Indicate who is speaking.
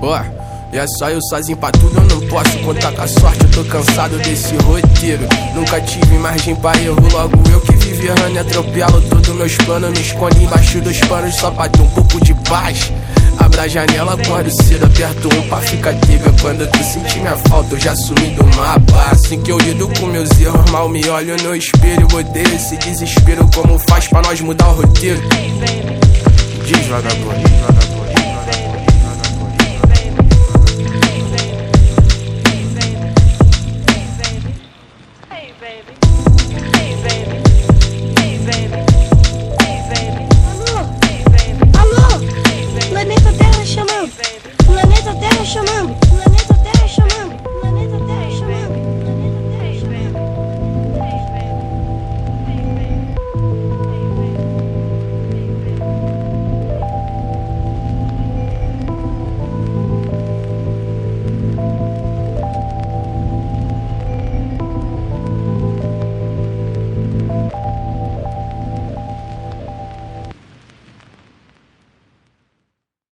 Speaker 1: Ó, e é só eu sozinho pra tudo, eu não posso contar com a sorte, eu tô cansado desse roteiro. Nunca tive margem pra erro, logo eu que vivi errando e atropelo todos meus planos. Me escondo embaixo dos panos só pra ter um pouco de paz. Abra a janela, acordo cedo, aperto um pra ficar tiga. Quando tu sentir minha falta, eu já sumi do mapa. Assim que eu lido com meus erros, mal me olho no espelho. Odeio esse desespero, como faz pra nós mudar o roteiro? Diz vagabundo. baby. Hey, baby. Hey, baby. Hey, baby.
Speaker 2: Hey, baby. Alô. Planeta Terra chamando. Planeta Terra chamando.